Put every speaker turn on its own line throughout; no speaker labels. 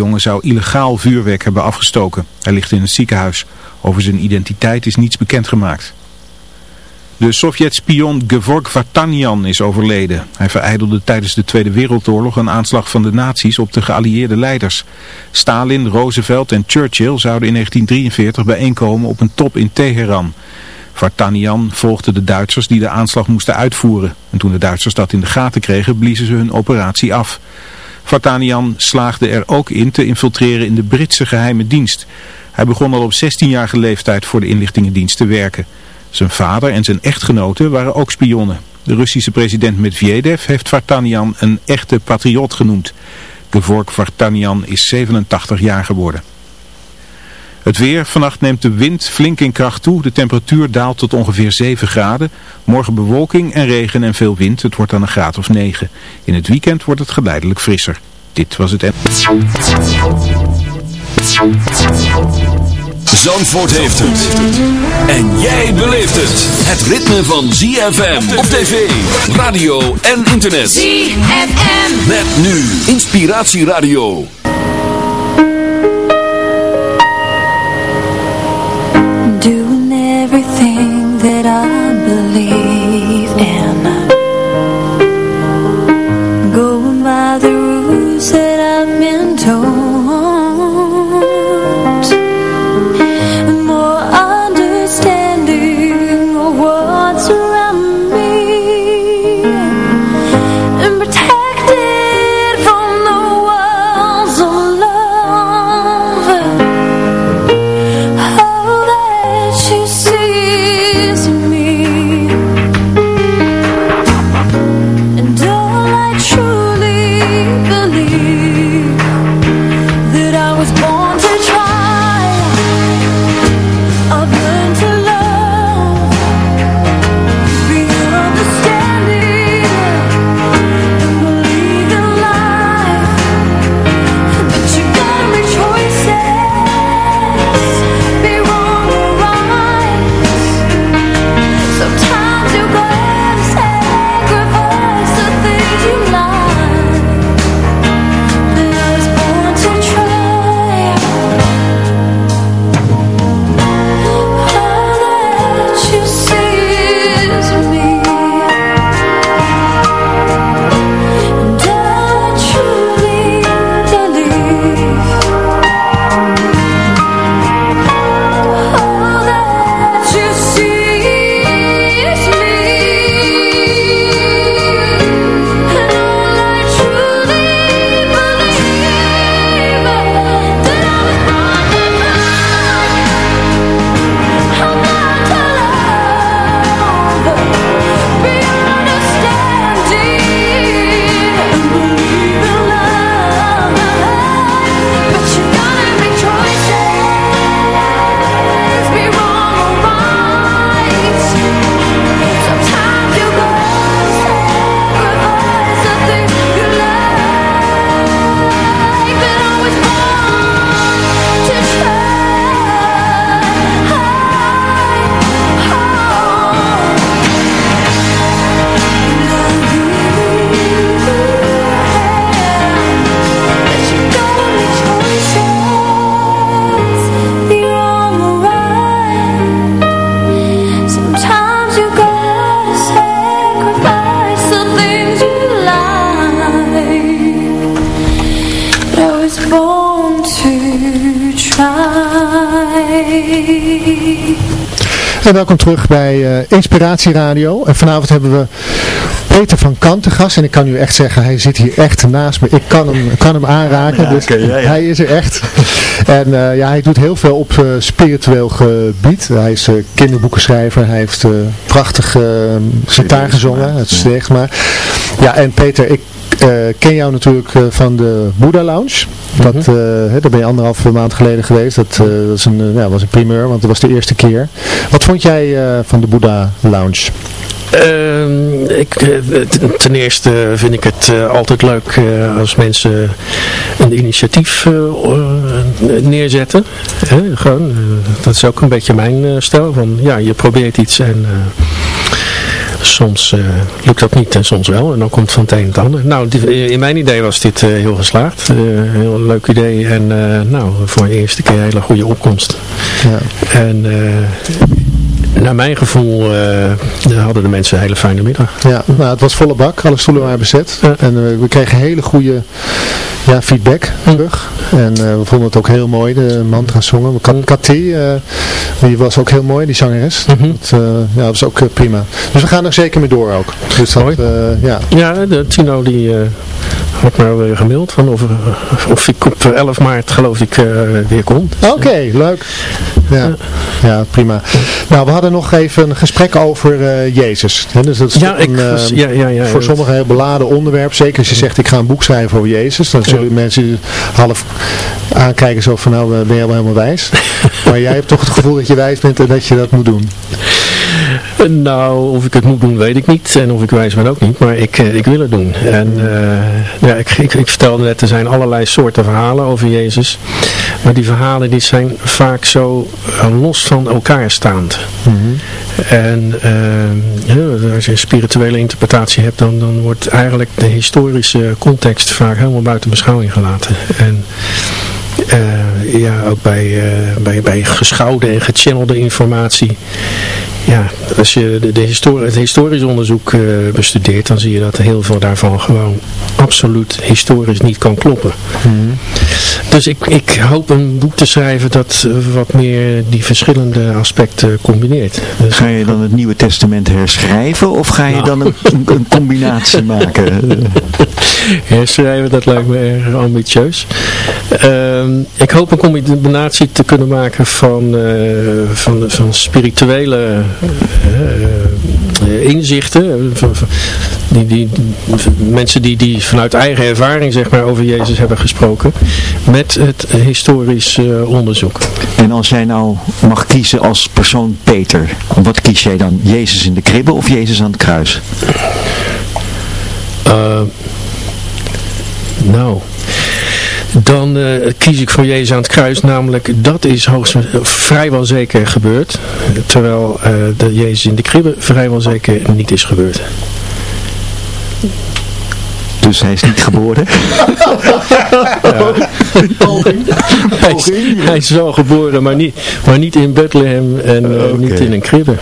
Jongen zou illegaal vuurwerk hebben afgestoken. Hij ligt in het ziekenhuis. Over zijn identiteit is niets bekendgemaakt. De Sovjet-spion Gevorg Vartanyan is overleden. Hij vereidelde tijdens de Tweede Wereldoorlog een aanslag van de nazi's op de geallieerde leiders. Stalin, Roosevelt en Churchill zouden in 1943 bijeenkomen op een top in Teheran. Vartanian volgde de Duitsers die de aanslag moesten uitvoeren. En toen de Duitsers dat in de gaten kregen, bliezen ze hun operatie af. Vartanian slaagde er ook in te infiltreren in de Britse geheime dienst. Hij begon al op 16-jarige leeftijd voor de inlichtingendienst te werken. Zijn vader en zijn echtgenote waren ook spionnen. De Russische president Medvedev heeft Vartanian een echte patriot genoemd. Gevork Vartanian is 87 jaar geworden. Het weer, vannacht neemt de wind flink in kracht toe. De temperatuur daalt tot ongeveer 7 graden. Morgen bewolking en regen en veel wind. Het wordt dan een graad of 9. In het weekend wordt het geleidelijk frisser. Dit was het...
Zandvoort heeft het. En jij beleeft het. Het ritme van ZFM op tv, radio en internet.
ZFM.
Met nu Inspiratieradio.
En welkom terug bij eh, Inspiratie Radio. En vanavond hebben we Peter van Kant te gast. En ik kan u echt zeggen, hij zit hier echt naast me. Ik kan hem, kan hem aanraken, dus hij is er echt. En eh, ja, hij doet heel veel op eh, spiritueel gebied. Hij is kinderboekenschrijver. Hij heeft prachtig gitaar gezongen. Het is maar. Ja, en Peter, ik eh, ken jou natuurlijk eh, van de Buddha Lounge. Dat, eh, hè, daar ben je anderhalf maand geleden geweest. Dat, eh, dat is een, ja, was een primeur, want dat was de eerste keer. Wat vond jij eh, van de Buddha Lounge?
Ehm, ik, ten- eerste vind ik het eh, altijd leuk eh, als mensen een initiatief neerzetten. Hè, gewoon, eh, dat is ook een beetje mijn eh, stijl. Van, ja, je probeert iets en eh, soms eh, lukt dat niet en soms wel. En dan komt van het een het ander. Nou, in mijn idee was dit eh, heel geslaagd. Een heel leuk idee. En nou, voor de eerste keer een hele goede opkomst.
Ja.
En naar mijn gevoel eh, hadden de mensen een hele fijne middag.
Ja, nou, het was volle bak. Alle stoelen waren bezet.
Ja.
En eh, we kregen hele goede ja, feedback terug. En eh, we vonden het ook heel mooi, de mantra zongen. Kat- Cathy, die was ook heel mooi, die zangeres.
Mhm.
Dat, ja, dat was ook prima. Dus we gaan er zeker mee door ook. Dus dat,
Mooi.
ja.
Ja, de Tino die eh, had me weer gemaild van of, er- of ik op 11 maart geloof ik eh, weer kom.
Oké, leuk. Ja. ja, prima. Nou, we hadden nog even een gesprek over eh, Jezus. Hè, dus dat is
Ja, ik
een,
was-
eh,
ja, ja, ja,
voor sommigen heel beladen onderwerp. Zeker als je zegt, ik ga een boek schrijven over Jezus. Dan zullen mensen half aankijken zo van, nou, ben je wel helemaal wijs. maar jij hebt toch het gevoel dat je wijs bent en dat je dat moet doen.
Nou, of ik het moet doen weet ik niet. En of ik wijs ben ook niet. Maar ik, eh, ik wil het doen. En eh, ja, ik, ik, ik vertelde net, er zijn allerlei soorten verhalen over Jezus. Maar die verhalen die zijn vaak zo eh, los van elkaar staand. En eh, ja, als je een spirituele interpretatie hebt, dan, dan wordt eigenlijk de historische context vaak helemaal buiten beschouwing gelaten. En ja, ook bij, eh, bij, bij geschouwde en gechannelde informatie. Ja, als je de, de histori het historisch onderzoek eh, bestudeert, dan zie je dat heel veel daarvan gewoon absoluut historisch niet kan kloppen. Dus ik, ik hoop een boek te schrijven dat eh, wat meer die verschillende aspecten combineert. Dus
Ga je dan het Nieuwe Testament herschrijven of ga je
Nou.
dan een, een, combinatie maken?
herschrijven, dat lijkt me erg ambitieus. Ehm, ik hoop een combinatie te kunnen maken van, eh, van, van spirituele inzichten. Van, van- die, die, mensen die, die vanuit eigen ervaring zeg maar, over Jezus hebben gesproken. Met het historisch eh, onderzoek.
En als jij nou mag kiezen als persoon Peter, wat kies jij dan? Jezus in de kribbe of Jezus aan het kruis?
Eh, nou, dan eh, kies ik voor Jezus aan het kruis, namelijk dat is hoogst, vrijwel zeker gebeurd, terwijl eh de Jezus in de kribbe vrijwel zeker niet is gebeurd.
Dus hij is niet geboren.
Hij is, hij is wel geboren, maar niet, maar niet in Bethlehem en eh, niet in een kribbe.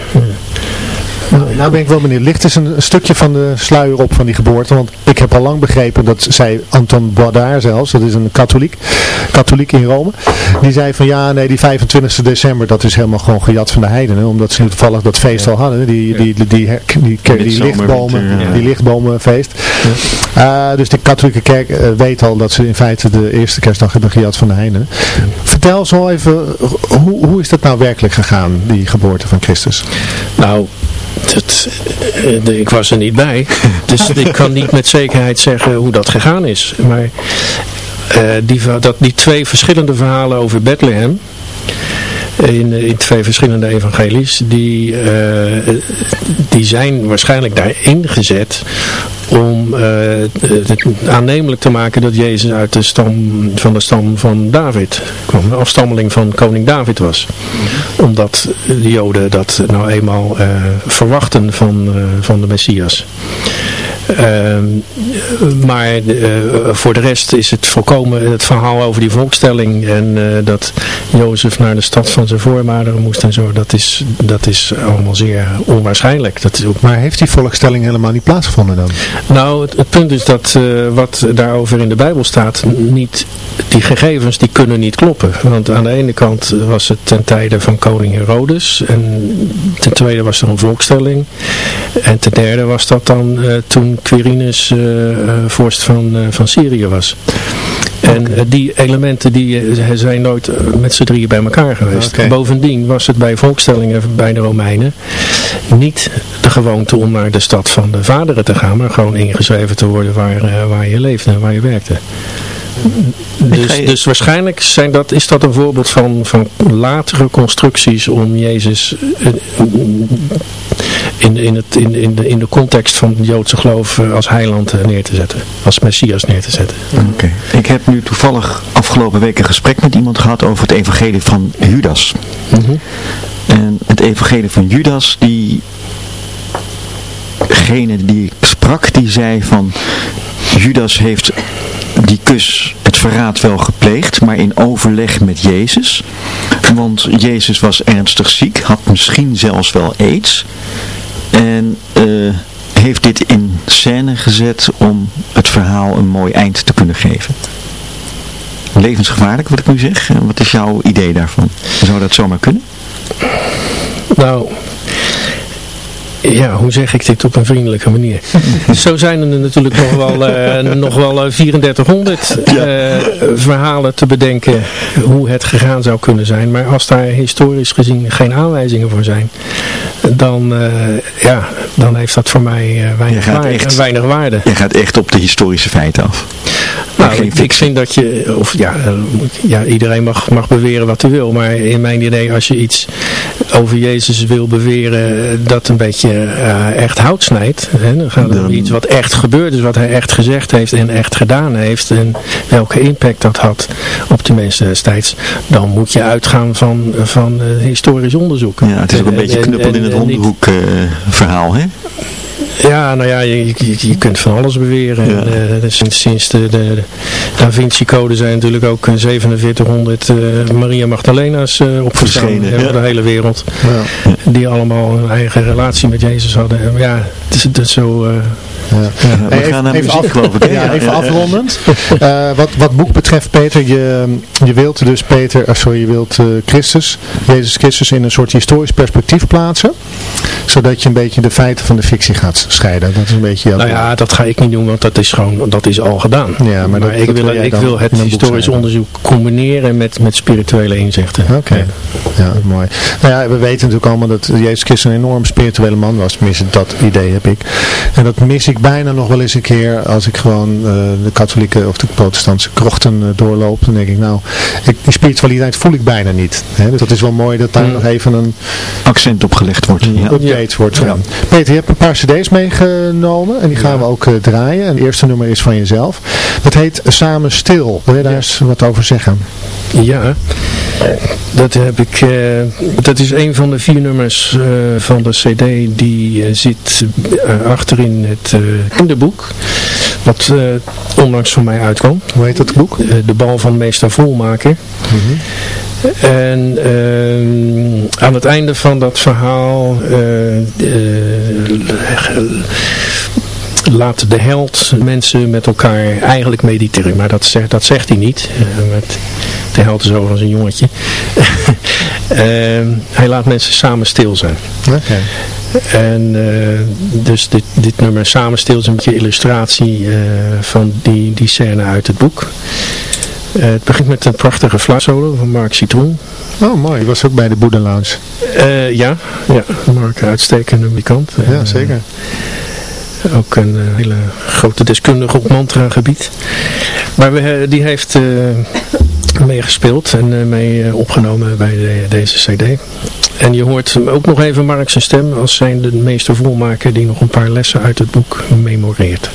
Nou, nou ben ik wel benieuwd. Ligt eens een, een stukje van de sluier op van die geboorte? Want ik heb al lang begrepen dat zei Anton Boidard zelfs, dat is een katholiek, katholiek in Rome. Die zei van ja, nee, die 25 december, dat is helemaal gewoon gejat van de heidenen. Omdat ze toevallig dat feest al hadden. Die, die, die, die, die, lichtbomen, die lichtbomenfeest. Eh, dus de katholieke kerk eh, weet al dat ze in feite de eerste kerstdag hebben gejat van de heidenen. Vertel zo even, hoe, hoe is dat nou werkelijk gegaan, die geboorte van Christus?
Nou, dat, eh, de- ik was er niet bij. Dus ik kan niet met zekerheid zeggen hoe dat gegaan is. Maar eh, die, dat, die twee verschillende verhalen over Bethlehem. In, in twee verschillende evangelies. Die, eh, die zijn waarschijnlijk daarin gezet. Om eh, het aannemelijk te maken dat Jezus uit de stam van de stam van David kwam. Een afstammeling van koning David was. Omdat de Joden dat nou eenmaal eh, verwachten van, eh, van de Messias. Ehm, maar eh, voor de rest is het volkomen het verhaal over die volkstelling en eh, dat Jozef naar de stad van zijn voormaderen moest en zo, dat is, dat is allemaal zeer onwaarschijnlijk. Dat is ook
Maar heeft die volkstelling helemaal niet plaatsgevonden dan?
nou, het, het punt is dat eh, wat daarover in de Bijbel staat, niet, die gegevens die kunnen niet kloppen. Want aan de ene kant was het ten tijde van koning Herodes en ten tweede was er een volkstelling. En ten derde was dat dan toen Quirinus eh, eh, vorst van, eh, van Syrië was. En die elementen die zijn nooit met z'n drieën bij elkaar geweest. Bovendien was het bij volkstellingen bij de Romeinen niet de gewoonte om naar de stad van de vaderen te gaan, maar gewoon ingeschreven te worden waar, waar je leefde en waar je werkte. Dus, dus waarschijnlijk zijn dat, is dat een voorbeeld van, van latere constructies om Jezus eh, in, in, het, in, in, de, in de context van het Joodse geloof eh, als heiland eh, neer te zetten. Als Messias neer te zetten.
Oké. Ik heb nu toevallig afgelopen week een gesprek met iemand gehad over het evangelie van Judas. En het evangelie van Judas, die degene die ik sprak, die zei van Judas heeft die kus, het verraad wel gepleegd, maar in overleg met Jezus. Want Jezus was ernstig ziek, had misschien zelfs wel aids. En eh, heeft dit in scène gezet om het verhaal een mooi eind te kunnen geven. Levensgevaarlijk wat ik nu zeg. Wat is jouw idee daarvan? Zou dat zomaar kunnen?
Nou, ja, hoe zeg ik dit op een vriendelijke manier? Zo zijn er natuurlijk nog wel, eh, nog wel eh, 3400 eh, verhalen te bedenken hoe het gegaan zou kunnen zijn. Maar als daar historisch gezien geen aanwijzingen voor zijn, dan, eh, ja, dan heeft dat voor mij eh, weinig, waarde, weinig waarde.
Je gaat echt op de historische feiten af.
Nou, ik, vind dat je, of ja, eh, ja iedereen mag, mag beweren wat hij wil, maar in mijn idee als je iets over Jezus wil beweren eh, dat een beetje eh, echt hout snijdt, hè, dan gaat het om iets wat echt gebeurd is, wat hij echt gezegd heeft en echt gedaan heeft en welke impact dat had op de mensen destijds, dan moet je uitgaan van, van historisch onderzoek.
Ja, het is ook een
En-
beetje
en-
knuppel in het hondenhoek eh, verhaal, hè?
ja, nou ja, je, je, je kunt van alles beweren.
Ja.
Sinds, sinds de, de Da Vinci Code zijn natuurlijk ook eh, 4700 eh, Maria Magdalena's eh opgestaan
Verschenen,
over
ja.
de hele wereld.
Ja.
Die allemaal een eigen relatie met Jezus hadden. En ja, het is, het is zo...
Ja.
we
Hey,
gaan naar muziek,
af-
geloof ik, hè?
Ja,
Ja,
even
ja, ja.
afrondend. Eh, wat, wat boek betreft, Peter, je, je wilt dus Peter, eh, sorry, je wilt eh, Christus, Jezus Christus in een soort historisch perspectief plaatsen. Zodat je een beetje de feiten van de fictie gaat scheiden. Dat is een beetje jouw
nou ja, dat ga ik niet doen, want dat is gewoon, dat is al gedaan.
Ja, maar dat-
ik,
dat
wil, ik wil het historisch onderzoek combineren met, met spirituele inzichten.
Oké, ja, mooi. Nou ja, we weten natuurlijk allemaal dat Jezus Christus een enorm spirituele man was. Tenminste, dat idee heb ik. En dat mis ik bijna nog wel eens een keer als ik gewoon eh, de katholieke of de protestantse krochten eh, doorloop. Dan denk ik, nou, ik, die spiritualiteit voel ik bijna niet. Hè? Dus dat is wel mooi dat daar
Mm.
nog even een
Accent opgelegd wordt. Ja.
update wordt gedaan. Peter, je hebt een paar cd's meegenomen en die gaan we ook eh, draaien. En het eerste nummer is van jezelf. Dat heet Samen Stil. Wil je daar eens wat over zeggen?
Ja, dat heb ik. eh, dat is een van de vier nummers eh, van de CD die zit eh, achterin het kinderboek. Wat eh, onlangs van mij uitkwam.
Hoe heet dat boek?
Eh, de bal van meester Volmaker. En ehm, aan het einde van dat verhaal eh, eh, laat de held mensen met elkaar eigenlijk mediteren. Maar dat zegt, dat zegt hij niet. Eh, met, de held is overigens een jongetje. Ehm, hij laat mensen samen stil zijn. En eh, dus dit, dit nummer Samen stil is een beetje illustratie eh, van die, die scène uit het boek. Eh, het begint met een prachtige fluitsolo van Mark Citroen.
Oh, mooi. Je was ook bij de Boeddha Lounge.
Ja, ja, Mark uitstekende muzikant.
Ja, zeker.
ook een hele grote deskundige op mantra gebied. Maar we, die heeft meegespeeld en mee opgenomen bij de- deze cd. En je hoort ook nog even Mark zijn stem als zijn de meester volmaker die nog een paar lessen uit het boek memoreert.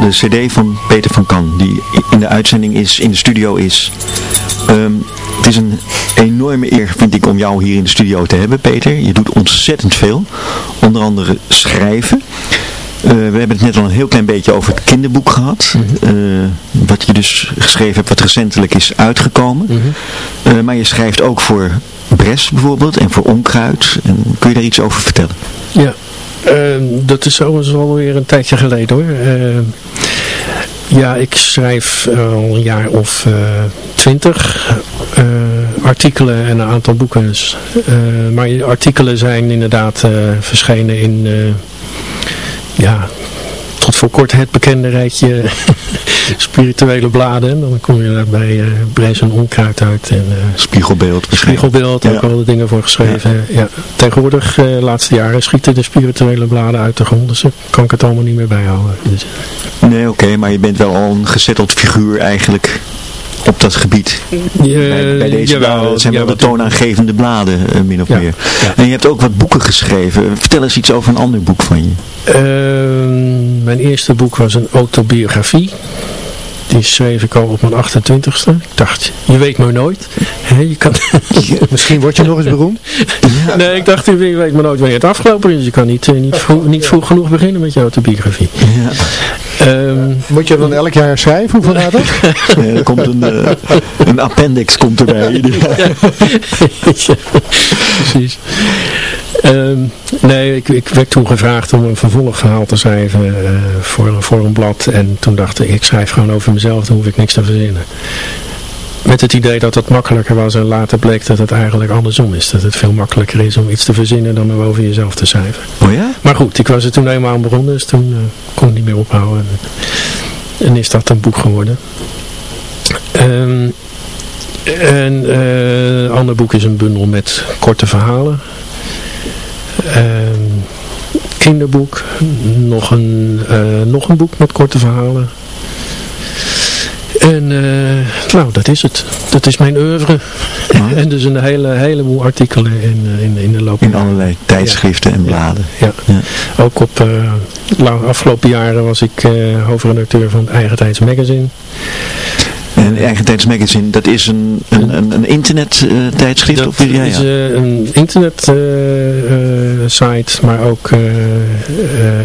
De cd van Peter van Kan, die in de uitzending is, in de studio is. Ehm, het is een enorme eer, vind ik, om jou hier in de studio te hebben, Peter. Je doet ontzettend veel. Onder andere schrijven. Eh, we hebben het net al een heel klein beetje over het kinderboek gehad. Eh, wat je dus geschreven hebt, wat recentelijk is uitgekomen. Eh, maar je schrijft ook voor Bres bijvoorbeeld en voor Onkruid. En kun je daar iets over vertellen?
Ja, dat is overigens alweer een tijdje geleden hoor. Ehm, ja, ik schrijf eh, al een jaar of eh, twintig uh, artikelen en een aantal boeken. maar die artikelen zijn inderdaad verschenen in ja, tot voor kort het bekende rijtje spirituele bladen. En dan kom je daar bij uh, en Onkruid uit. En, uh,
Spiegelbeeld.
Spiegelbeeld, ook al de dingen voor geschreven. Ja. Tegenwoordig, uh, de laatste jaren, schieten de spirituele bladen uit de grond. Dus daar kan ik het allemaal niet meer bijhouden. Dus,
nee, oké, maar je bent wel al een gezetteld figuur eigenlijk op dat gebied. bij, bij, deze jawel, bladen zijn wel de toonaangevende bladen, uh, min of meer. En je hebt ook wat boeken geschreven. Vertel eens iets over een ander boek van je.
Uh, mijn eerste boek was een autobiografie. Die schreef ik al op mijn 28ste. Ik dacht, je weet maar nooit. He, je kan...
Misschien word je nog eens beroemd.
Ja. Nee, ik dacht, je weet maar nooit wanneer het afgelopen is. Je kan niet, niet, vroeg, niet vroeg genoeg beginnen met je autobiografie.
Ja.
Um,
Moet je dan elk jaar schrijven? Hoeveel gaat dat?
Nee, er komt een, uh, een appendix komt erbij.
ja. precies. Um, nee, ik, ik, werd toen gevraagd om een vervolgverhaal te schrijven uh, voor, voor een blad. En toen dacht ik, ik schrijf gewoon over mezelf, dan hoef ik niks te verzinnen. Met het idee dat het makkelijker was en later bleek dat het eigenlijk andersom is. Dat het veel makkelijker is om iets te verzinnen dan om over jezelf te schrijven.
Oh ja?
Maar goed, ik was er toen eenmaal aan begonnen, dus toen uh, kon ik niet meer ophouden. En is dat een boek geworden. Um, En eh, een ander boek is een bundel met korte verhalen. Ehm, kinderboek. Nog een, eh, nog een boek met korte verhalen. En eh, nou, dat is het. Dat is mijn oeuvre. en dus een hele, heleboel artikelen in, eh, in, in de loop
In allerlei tijdschriften en bladen.
Ja.
Ja.
Ook op uh, lang, afgelopen jaren was ik hoofdredacteur van het Eigen Tijds Magazine.
En Eigen Tijds Magazine, dat is een, een, een, een internet eh, tijdschrift?
Dat
of, ja, ja.
is een internet eh, eh, site, maar ook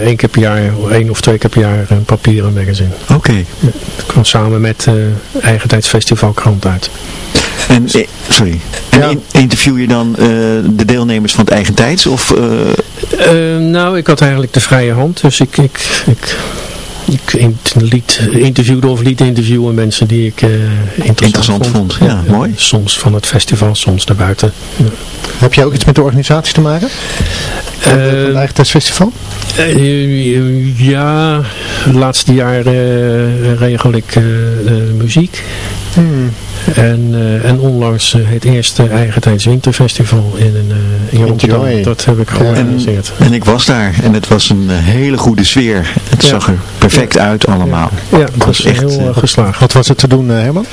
één keer per jaar, één of twee keer per jaar een papieren magazine.
Oké.
Dat kwam samen met Eigen Tijds Festivalkrant uit.
En, sorry. En
Ja.
interview je dan de deelnemers van het Eigen Tijds? Of,
nou, ik had eigenlijk de vrije hand, dus ik, ik, ik, ik int- liet, interviewde of liet interviewen mensen die ik eh, interessant,
Interessant vond, ja, mooi.
Soms van het festival, soms daarbuiten.
Heb jij ook iets met de organisatie te maken? van
Eh,
het Eigen Tijdsfestival?
Eh, ja, de laatste jaren eh, regel ik eh, de muziek.
Hmm.
En, eh, en onlangs eh, het eerste Eigentijds Winterfestival in, eh, in Rotterdam.
Enjoy.
Dat heb ik georganiseerd.
en ik was daar en het was een hele goede sfeer. Het
Ja.
zag er perfect uit allemaal.
Ja,
Het
dat
was echt,
heel geslaagd.
Wat was er te doen, eh, Herman?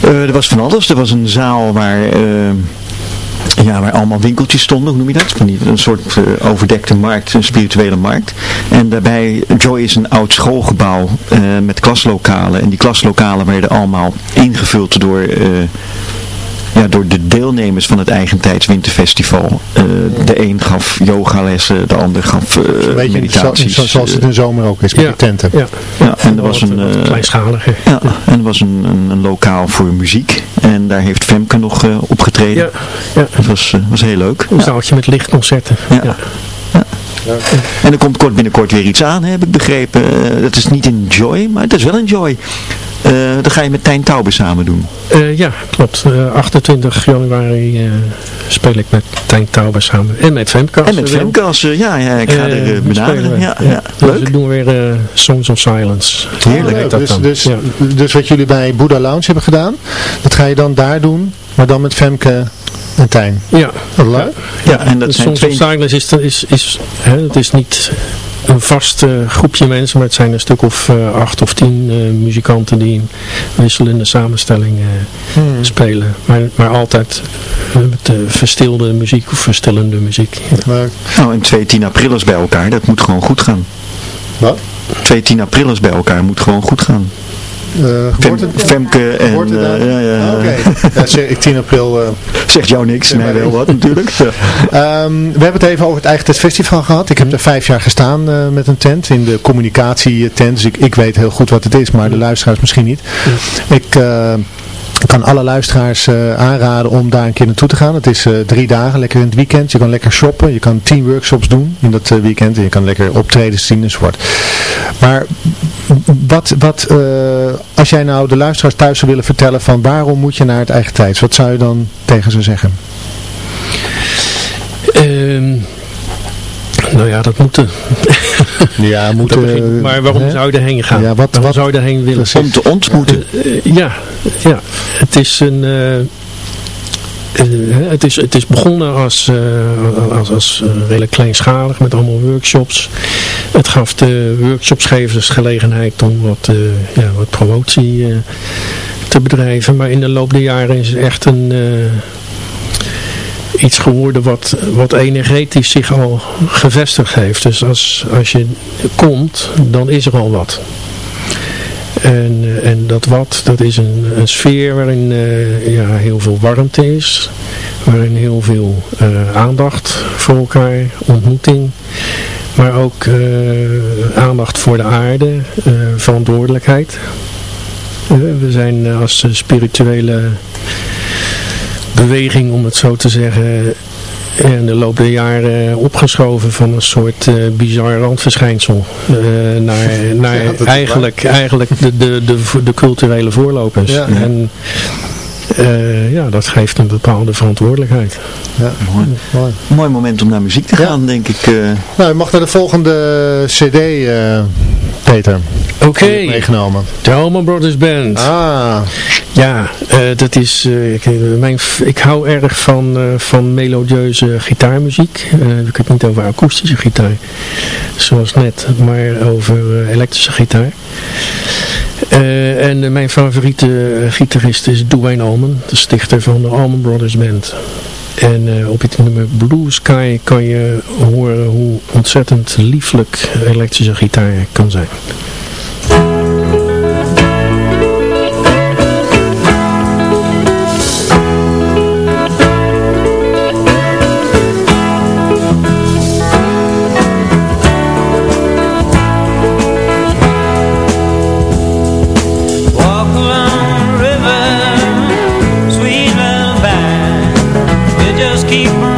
Eh, er was van alles. Er was een zaal waar, ja, waar allemaal winkeltjes stonden. Hoe noem je dat? Van een soort eh, overdekte markt, een spirituele markt. En daarbij, Joy is een oud schoolgebouw eh, met klaslokalen. En die klaslokalen werden allemaal ingevuld door... eh, ja, door de deelnemers van het Eigentijds Winterfestival. Eh, de een gaf yogalessen, de ander gaf eh
Een beetje
meditaties.
zo, zoals het in de zomer ook is met
Ja.
die tenten.
Ja,
ja, en er was
wat,
een...
wat
eh,
kleinschaliger.
ja, en er was een, een, een lokaal voor muziek. En daar heeft Femke nog eh, opgetreden.
Ja, ja.
Het was, eh, was heel leuk.
Een
Ja.
zaaltje met lichtconcerten.
Ja.
Ja.
En er komt kort binnenkort weer iets aan, hè, heb ik begrepen. Eh, dat is niet in Joy, maar het is wel in Joy. Eh dat ga je met Tijn Taube samen doen.
Eh, ja, klopt. Eh, 28 januari eh, speel ik met Tijn Tauber samen. En met Femke. als
en met eh, ja, ja, ik ga er benaderen.
spelen we.
Ja, ja.
Dus
Leuk.
we doen weer eh, Songs of Silence.
Heerlijk.
dat
dus,
dan.
dus,
Ja.
dus wat jullie bij Buddha Lounge hebben gedaan, dat ga je dan daar doen, maar dan met Femke en Tijn.
Ja,
leuk.
Ja, en dat
de
zijn
Songs
twee...
is, is, is hè, het is niet een vast eh, groepje mensen, maar het zijn een stuk of eh, acht of tien eh, muzikanten die in wisselende samenstelling eh,
Hmm.
spelen. Maar, maar altijd met verstilde muziek of verstillende muziek.
Leuk.
Nou, en twee 10 aprilers bij elkaar, dat moet gewoon goed gaan.
Wat?
Twee 10 aprilers bij elkaar moet gewoon goed gaan.
Eh,
Fem- Femke en... eh, ja, ja,
Oké. Ja, ik 10 april. eh.
Zegt jou niks, mij wel wat natuurlijk.
Ehm, we hebben het even over het eigen tentfestival gehad. Ik heb er vijf jaar gestaan met een tent in de communicatietent. Dus ik, ik weet heel goed wat het is, maar de luisteraars misschien niet. Ik eh, kan alle luisteraars aanraden om daar een keer naartoe te gaan. Het is drie dagen, lekker in het weekend. Je kan lekker shoppen, je kan tien workshops doen in dat weekend. En je kan lekker optredens zien enzovoort. Maar wat, wat eh, als jij nou de luisteraars thuis zou willen vertellen van waarom moet je naar het eigen tijds? Wat zou je dan tegen ze zeggen?
Ehm, nou ja, dat moet.
Ja, moet,
Dat begint- maar waarom zou je erheen gaan?
Ja, wat-
waarom
wat-
zou je erheen willen?
Om te ontmoeten.
Eh, eh, ja, ja, het is een... eh, eh, het, is, het is begonnen als, eh, als, als eh, redelijk kleinschalig met allemaal workshops. Het gaf de workshopsgevers gelegenheid om wat, eh, ja, wat promotie eh, te bedrijven. Maar in de loop der jaren is het echt een, eh, iets geworden wat, wat energetisch zich al gevestigd heeft. Dus als, als je komt, dan is er al wat. En, eh, en dat wat, dat is een, een sfeer waarin eh, ja, heel veel warmte is. Waarin heel veel eh, aandacht voor elkaar, ontmoeting. Maar ook aandacht voor de aarde, verantwoordelijkheid. We zijn als spirituele beweging, om het zo te zeggen, in de loop der jaren opgeschoven van een soort eh bizar randverschijnsel eh, naar, naar eigenlijk, eigenlijk de, de, de, de culturele voorlopers.
Ja.
En eh, ja, dat geeft een bepaalde verantwoordelijkheid.
Ja,
Mooi.
mooi.
Mooi moment om naar muziek te gaan, denk ik. eh.
Nou, je mag naar de volgende cd eh, Peter?
Oké,
Meegenomen.
de Allman Brothers Band.
Ah,
Ja, eh, dat is, eh, ik, eh, mijn, ik hou erg van, van melodieuze gitaarmuziek. Dan heb ik het niet over akoestische gitaar, zoals net, maar over elektrische gitaar. En mijn favoriete gitarist is Dwayne Allman, de stichter van de Allman Brothers Band. En eh, op het nummer Blue Sky kan je horen hoe ontzettend lieflijk elektrische gitaar kan zijn.
Keep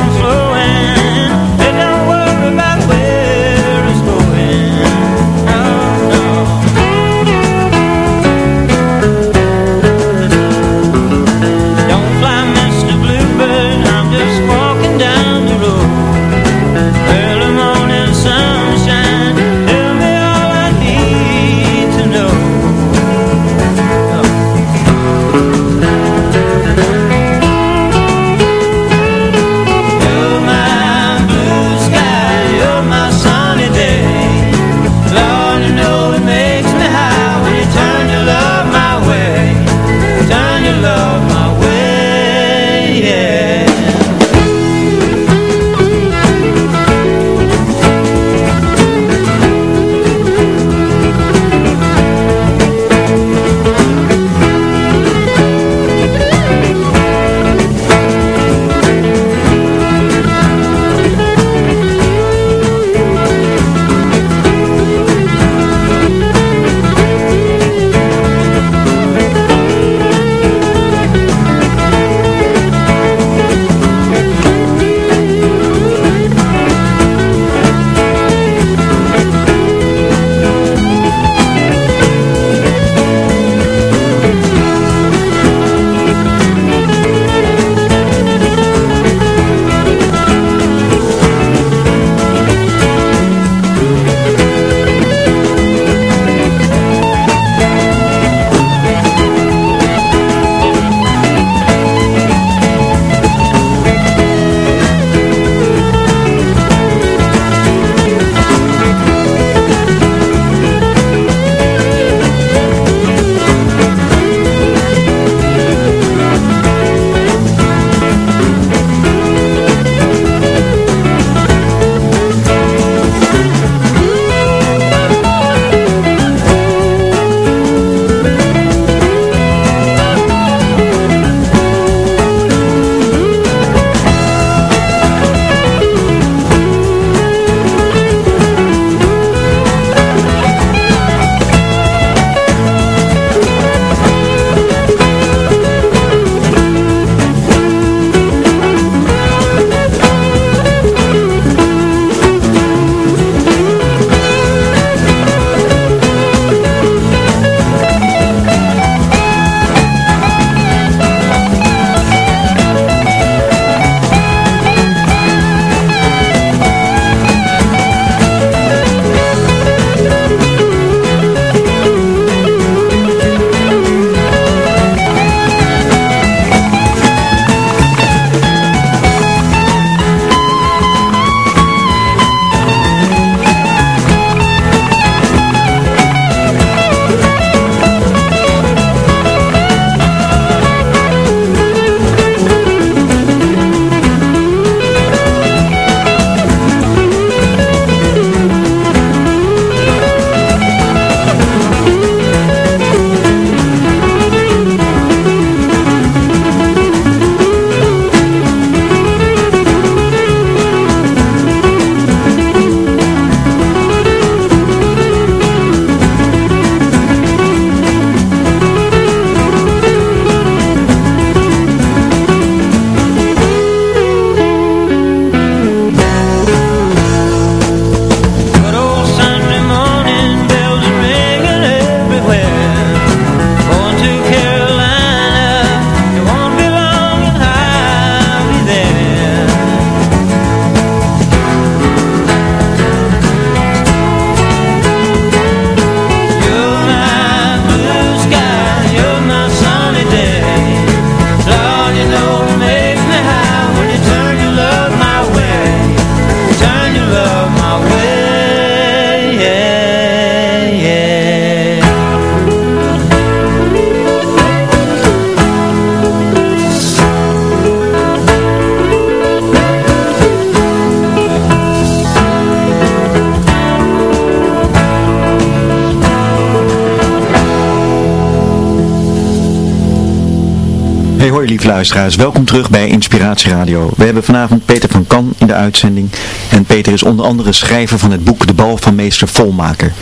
lieve luisteraars, welkom terug bij Inspiratie Radio. We hebben vanavond Peter van Kan in de uitzending. En Peter is onder andere schrijver van het boek De Bal van Meester Volmaker.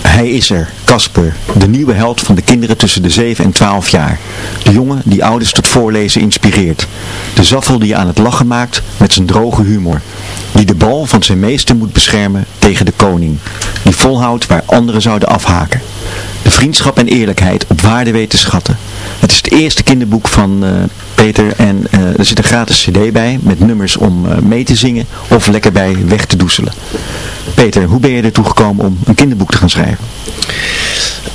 Hij is er, Casper, de nieuwe held van de kinderen tussen de 7 en 12 jaar. De jongen die ouders tot voorlezen inspireert. De zaffel die aan het lachen maakt met zijn droge humor. Die de bal van zijn meester moet beschermen tegen de koning. Die volhoudt waar anderen zouden afhaken. De vriendschap en eerlijkheid op waarde weet te schatten. Het is het eerste kinderboek van eh, Peter en eh, er zit een gratis cd bij met nummers om eh, mee te zingen of lekker bij weg te doezelen. Peter, hoe ben je ertoe gekomen om een kinderboek te gaan schrijven?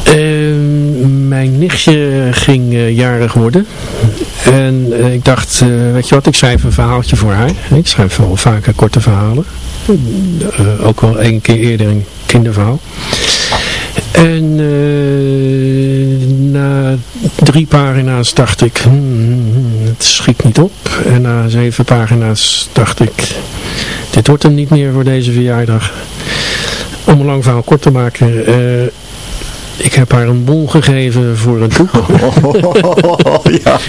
Ehm, mijn nichtje ging jarig worden. En ik dacht, weet je wat, ik schrijf een verhaaltje voor haar. Ik schrijf wel vaker korte verhalen. Ook wel één keer eerder een kinderverhaal. En drie pagina's dacht ik, hmm, het schiet niet op. En na zeven pagina's dacht ik, dit wordt hem niet meer voor deze verjaardag. Om een lang verhaal kort te maken, eh, ik heb haar een bon gegeven voor een boek.
ja.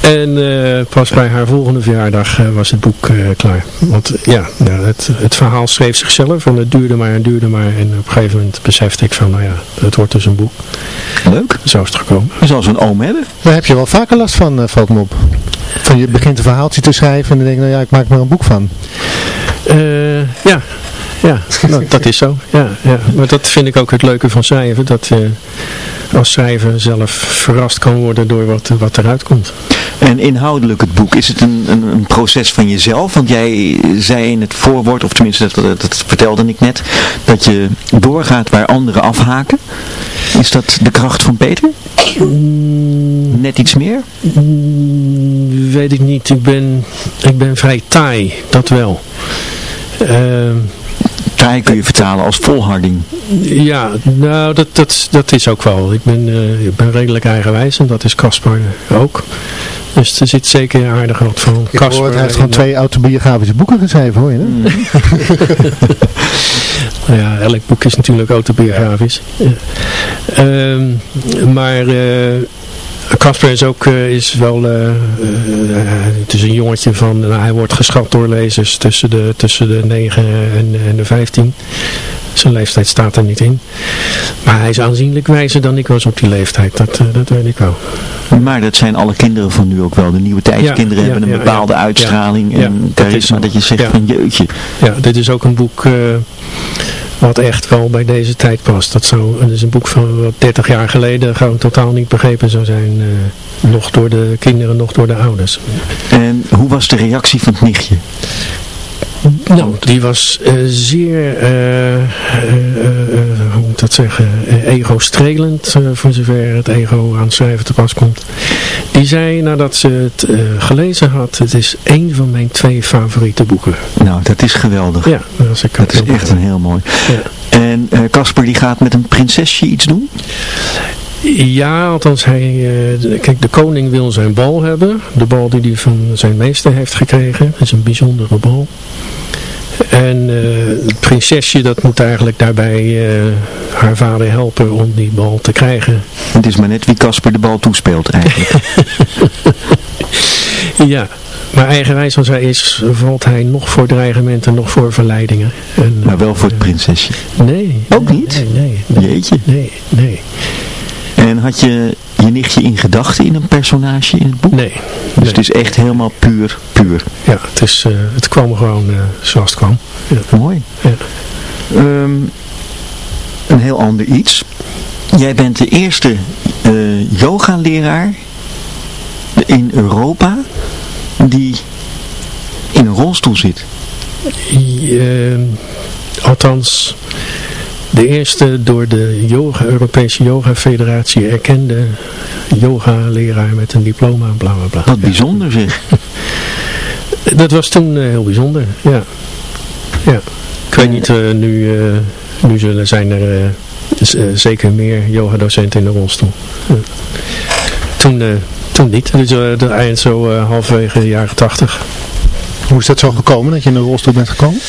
En eh, pas bij haar volgende verjaardag eh, was het boek eh, klaar. Want ja, nou, het, het verhaal schreef zichzelf en het duurde maar en duurde maar. En op een gegeven moment besefte ik van, nou ja, het wordt dus een boek.
Leuk.
Zo is het gekomen.
Je zal zo'n oom hebben.
Daar heb je wel vaker last van, uh, valt me op. Van je begint een verhaaltje te schrijven en dan denk je, nou ja, ik maak er een boek van.
Eh, ja, ja nou, dat is zo. Ja, ja. Maar dat vind ik ook het leuke van schrijven. Dat je als schrijver zelf verrast kan worden door wat, wat eruit komt.
En inhoudelijk het boek, is het een, een, een proces van jezelf? Want jij zei in het voorwoord, of tenminste dat, dat, vertelde ik net, dat je doorgaat waar anderen afhaken. Is dat de kracht van Peter? Net iets meer?
Weet ik niet. Ik ben, ik ben vrij taai, dat wel. Ehm,
Kun je vertalen als volharding.
ja, nou dat, dat, dat is ook wel. Ik ben, eh, ik ben redelijk eigenwijs en dat is Caspar ook. Dus er zit zeker aardig wat van
Ik
Caspar.
hoor, hij heeft gewoon
in.
twee autobiografische boeken geschreven, hoor je hè?
Nou ja, elk boek is natuurlijk autobiografisch. Ja. Ehm, maar eh, Casper is ook eh, is wel, eh, eh, het is een jongetje van, nou, hij wordt geschat door lezers tussen de, tussen de 9 en, en de 15. Zijn leeftijd staat er niet in. Maar hij is aanzienlijk wijzer dan ik was op die leeftijd, dat, dat weet ik wel.
Maar dat zijn alle kinderen van nu ook wel. De nieuwe tijdskinderen
Ja, ja,
hebben een bepaalde
ja.
uitstraling en
dat is
charisma
zo.
dat je zegt van jeutje.
Ja, dit is ook een boek wat echt wel bij deze tijd past. Dat, zou, het is een boek van wat 30 jaar geleden gewoon totaal niet begrepen zou zijn. eh, nog door de kinderen, nog door de ouders.
En hoe was de reactie van het nichtje?
Nou, die was eh, zeer, eh, eh, hoe moet ik dat zeggen, ego-strelend, voor zover het ego aan het schrijven te pas komt. Die zei nadat ze het gelezen had, het is één van mijn twee favoriete boeken.
Nou, dat is geweldig.
Ja, dat ik
Dat is echt een heel mooi.
Ja.
En Casper die gaat met een prinsesje iets doen?
Ja, althans hij, eh, kijk de koning wil zijn bal hebben. De bal die hij van zijn meester heeft gekregen. Dat is een bijzondere bal. En eh, het prinsesje dat moet eigenlijk daarbij eh, haar vader helpen om die bal te krijgen.
Het is maar net wie Casper de bal toespeelt eigenlijk.
Ja, maar eigenwijs als hij is, valt hij nog voor dreigementen, nog voor verleidingen. En,
maar wel voor het prinsesje.
Nee.
Ook niet?
Nee, nee.
Jeetje.
Nee, nee,
En had je je nichtje in gedachten in een personage in het boek?
nee.
Dus
nee.
het is echt helemaal puur, puur.
Ja, het, is, eh, het kwam gewoon eh, zoals het kwam. Ja.
Mooi.
Ja.
Ehm, een heel ander iets. Jij bent de eerste eh yogaleraar in Europa die in een rolstoel zit.
Althans, de eerste door de yoga, Europese Yoga Federatie erkende yoga-leraar met een diploma, bla bla bla.
Wat bijzonder zeg.
Dat was toen eh, heel bijzonder, ja. ja. Ik weet niet, eh, nu, eh, nu zullen zijn er zeker meer yogadocenten in de rolstoel. Toen, toen niet, dus de eind zo halverwege de jaren tachtig.
Hoe is dat zo gekomen dat je in een rolstoel bent gekomen?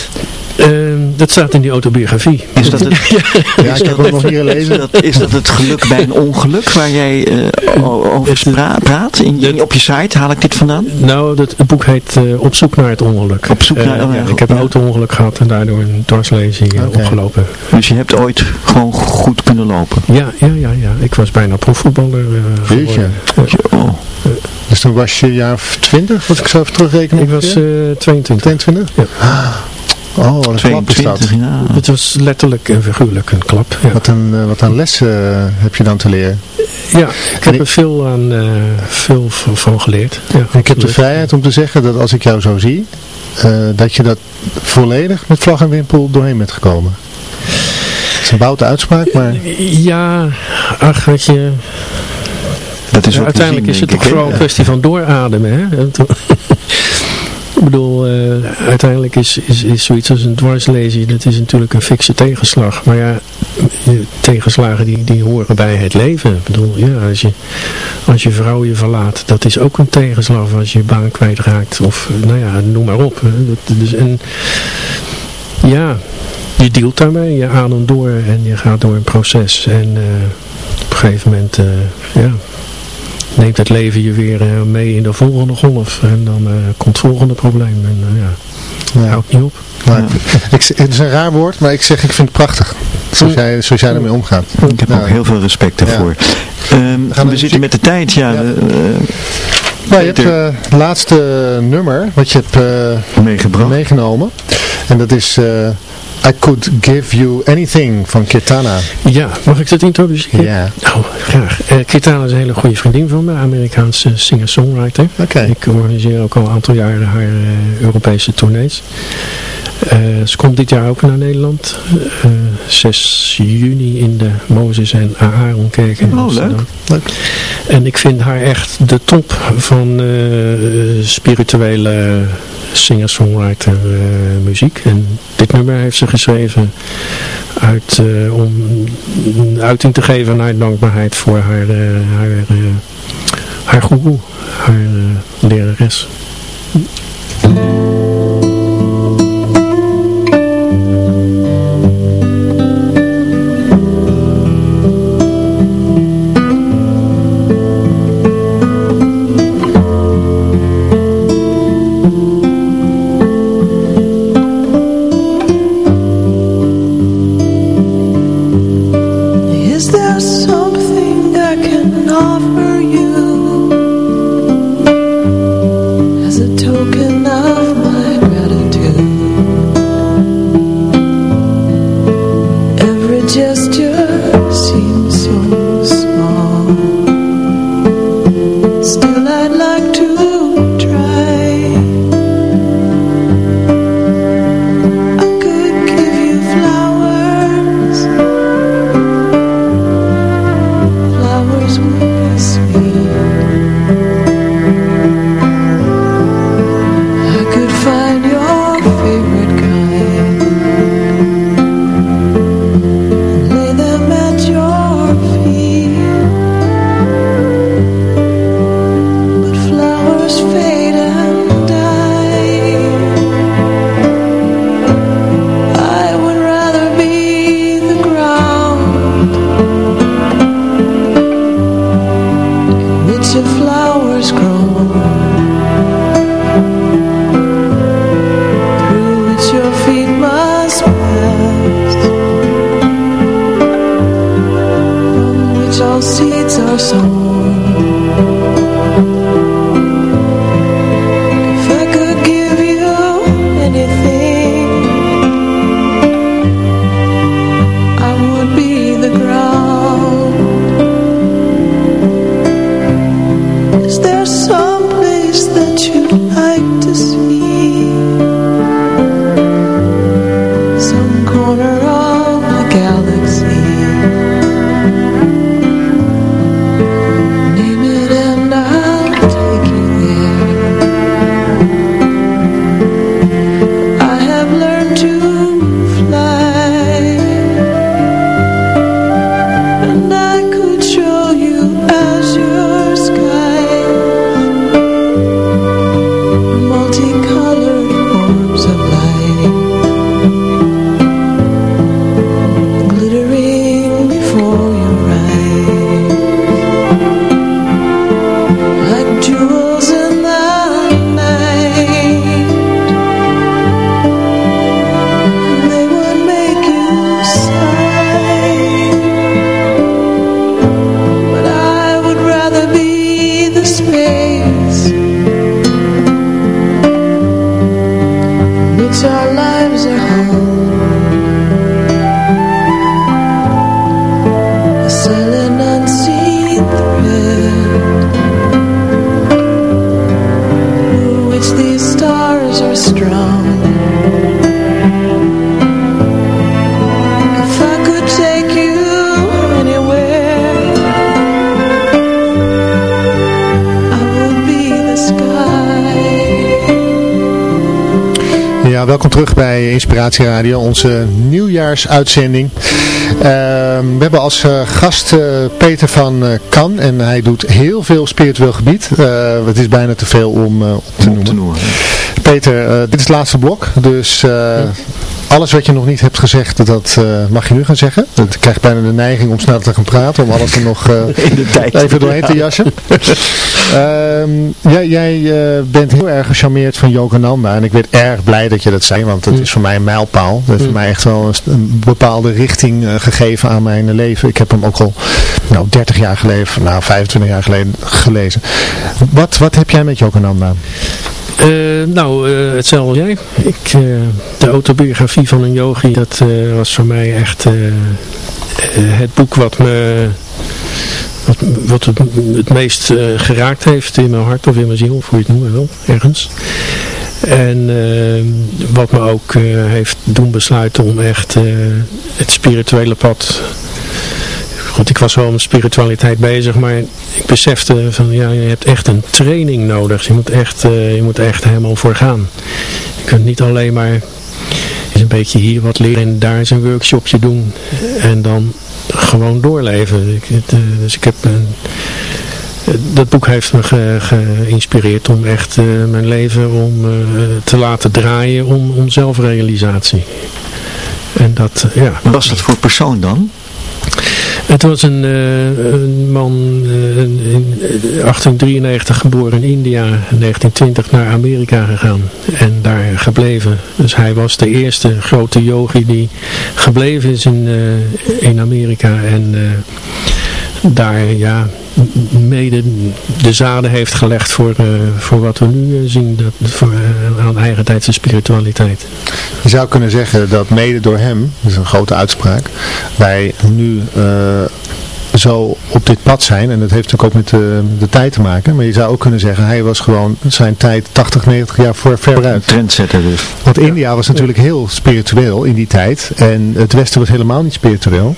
Ehm, dat staat in die autobiografie.
Is dat het,
Ja, ik heb hem nog hier
is
gelezen.
dat, is dat het geluk bij een ongeluk waar jij eh, over spra- praat? In, je- op je site haal ik dit vandaan?
Nou, dat, het boek heet eh, Op zoek naar het ongeluk.
Op zoek naar-
Eh,
oh,
ja, ik heb een
ja.
auto-ongeluk gehad en daardoor een dwarslezing opgelopen.
Dus je hebt ooit gewoon goed kunnen lopen.
Ja, ja, ja, ja. Ik was bijna profvoetballer
Jeetje.
geworden.
Oh,
Dus toen was je een jaar of 20, wat ik zo even terugrekenen.
Ik was eh 22.
22?
Ja.
Oh, wat een klap is dat.
22 jaar.
Het was letterlijk en figuurlijk een klap. Ja,
Wat een, eh, wat een les eh, heb je dan te leren.
ja ik heb
ik-
er veel, aan, eh, veel van, geleerd. Ja,
Ik heb de vrijheid om te zeggen dat als ik jou zo zie, eh, dat je dat volledig met vlag en wimpel doorheen bent gekomen. Het is een boute uitspraak, maar
Ja, ach, weet je,
Dat is
Ja, uiteindelijk
zien,
is het toch vooral een kwestie van doorademen. Hè? Toen- Ik bedoel, eh, uiteindelijk is, is, is zoiets als een dwarslezing, dat is natuurlijk een fikse tegenslag. Maar ja, eh, tegenslagen die, die horen bij het leven. Ik bedoel, ja, als je, als je vrouw je verlaat, dat is ook een tegenslag als je je baan kwijtraakt. Of, eh, nou ja, noem maar op. Hè. Dat, dus, en, ja, je dealt daarmee, je ademt door en je gaat door een proces. En eh, op een gegeven moment, eh, ja, neemt het leven je weer eh, mee in de volgende golf. En dan eh, komt het volgende probleem. En eh, ja,
ja,
houdt niet op.
maar ik, het is een raar woord, maar ik zeg ik vind het prachtig. Zoals jij, zoals jij ermee omgaat.
Ik heb
Ja.
ook heel veel respect daarvoor. Ehm,
gaan
we
naar
zitten met de tijd, ja.
Ja.
we,
Nou, je hebt eh, het laatste nummer wat je hebt meegenomen. En dat is eh, I Could Give You Anything van Kirtana.
Ja, mag ik dat introduceren?
Ja.
Nou, graag. Uh, Kitana is een hele goede vriendin van me, Amerikaanse singer-songwriter.
Oké.
Ik organiseer ook al een aantal jaren haar eh, Europese tournees. Eh, ze komt dit jaar ook naar Nederland. Eh 6 juni in de Mozes en Aaronkerk in
Oh,
Amsterdam.
leuk.
En ik vind haar echt de top van eh, spirituele singer-songwriter muziek. En dit nummer heeft ze geschreven uit, om een uiting te geven aan haar dankbaarheid voor haar, haar, haar goeroe, haar lerares.
our
love. Bij Inspiratie Radio, onze nieuwjaarsuitzending. Ehm, we hebben als eh, gast eh, Peter van eh Kan en hij doet heel veel spiritueel gebied. Eh, het is bijna te veel om eh, op te
Om te
noemen. Peter, eh, dit is het laatste blok, dus eh, alles wat je nog niet hebt gezegd, dat eh, mag je nu gaan zeggen. Ik krijg bijna de neiging om snel te gaan praten, om alles er nog eh,
In de tijd.
even doorheen te jassen. Ehm, jij jij eh, bent heel erg gecharmeerd van Yogananda en ik werd erg blij dat je dat zei, want het is voor mij een mijlpaal. Dat heeft voor mij echt wel een, bepaalde richting gegeven aan mijn leven. Ik heb hem ook al nou, 30 jaar geleden, nou 25 jaar geleden gelezen. Wat, wat heb jij met Yogananda?
Eh, nou, eh, hetzelfde jij. Ik, eh, de autobiografie van een yogi, dat was voor mij echt het boek wat me wat, wat het, het meest geraakt heeft in mijn hart of in mijn ziel, of hoe je het noemen wil, ergens. En wat me ook heeft doen besluiten om echt het spirituele pad Goed, ik was wel met spiritualiteit bezig, maar ik besefte van ja, je hebt echt een training nodig. Je moet echt, eh, je moet echt helemaal voor gaan. Je kunt niet alleen maar eens een beetje hier wat leren en daar eens een workshopje doen en dan gewoon doorleven. Ik, eh, dus ik heb dat boek heeft me ge- geïnspireerd om echt eh, mijn leven om, te laten draaien om, om zelfrealisatie. En dat, ja.
Was dat voor persoon dan?
Het was een, eh, een man eh, in 1893 geboren in India, in 1920 naar Amerika gegaan en daar gebleven. Dus hij was de eerste grote yogi die gebleven is in, eh, in Amerika en eh, daar ja, mede de zaden heeft gelegd voor, eh, voor wat we nu eh, zien, dat, voor, eh, aan eigentijdse spiritualiteit.
Je zou kunnen zeggen dat mede door hem, dat is een grote uitspraak, wij nu eh, zo op dit pad zijn. En dat heeft natuurlijk ook met de, de tijd te maken. Maar je zou ook kunnen zeggen, hij was gewoon zijn tijd 80, 90 jaar voor, ver vooruit.
Trendsetter dus.
Want India was natuurlijk heel spiritueel in die tijd. En het Westen was helemaal niet spiritueel.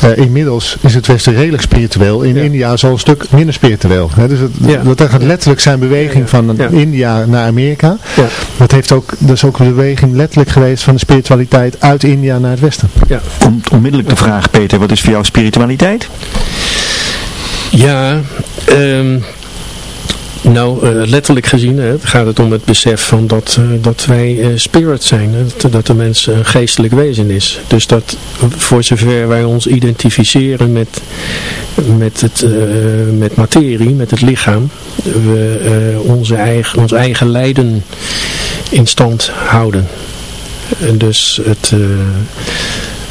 Eh, inmiddels is het Westen redelijk spiritueel. In India is al een stuk minder spiritueel. Hè? Dus het,
Ja.
dat gaat letterlijk zijn beweging van
Ja.
India naar Amerika.
Ja.
Dat, heeft ook, dat is ook een beweging letterlijk geweest van de spiritualiteit uit India naar het Westen.
Ja.
Komt onmiddellijk de vraag, Peter, wat is voor jou spiritualiteit?
Ja, ehm, nou eh, letterlijk gezien hè, gaat het om het besef van dat, eh, dat wij eh, spirit zijn. Dat, de mens een geestelijk wezen is. Dus dat voor zover wij ons identificeren met, met, het, met materie, met het lichaam, we onze eigen, ons eigen lijden in stand houden. En dus het...